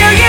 you